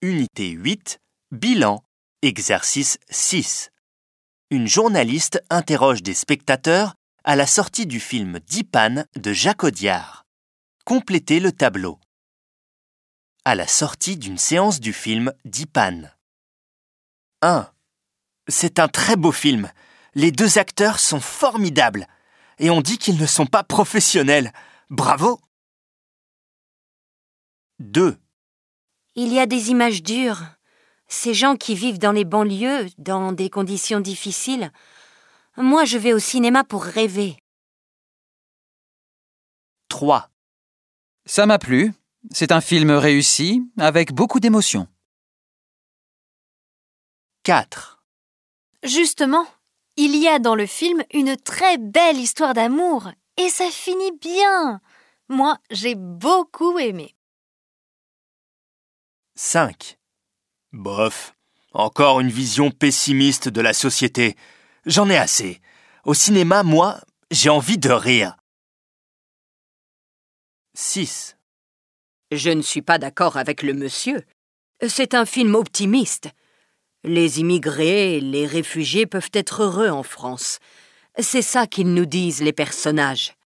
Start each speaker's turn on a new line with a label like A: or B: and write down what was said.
A: Unité 8, bilan, exercice 6. Une journaliste interroge des spectateurs à la sortie du film Dipan de Jacques Audiard. Complétez le tableau. À la sortie d'une séance du film Dipan. 1. C'est un très beau film. Les deux acteurs sont formidables. Et on dit qu'ils ne sont pas professionnels. Bravo 2.
B: Il y a des images dures. Ces gens qui vivent dans les banlieues, dans des conditions difficiles. Moi, je vais au cinéma pour rêver.
A: 3.
C: Ça m'a plu. C'est un film réussi, avec beaucoup d'émotion.
A: 4.
D: Justement, il y a dans le film une très belle histoire d'amour, et ça finit bien. Moi, j'ai beaucoup aimé.
A: 5. Bof. Encore une vision pessimiste de la société. J'en ai assez. Au cinéma, moi, j'ai envie de rire. 6.
B: Je ne suis pas d'accord avec le monsieur. C'est un film optimiste. Les immigrés, les réfugiés peuvent être heureux en France. C'est ça qu'ils nous disent, les personnages.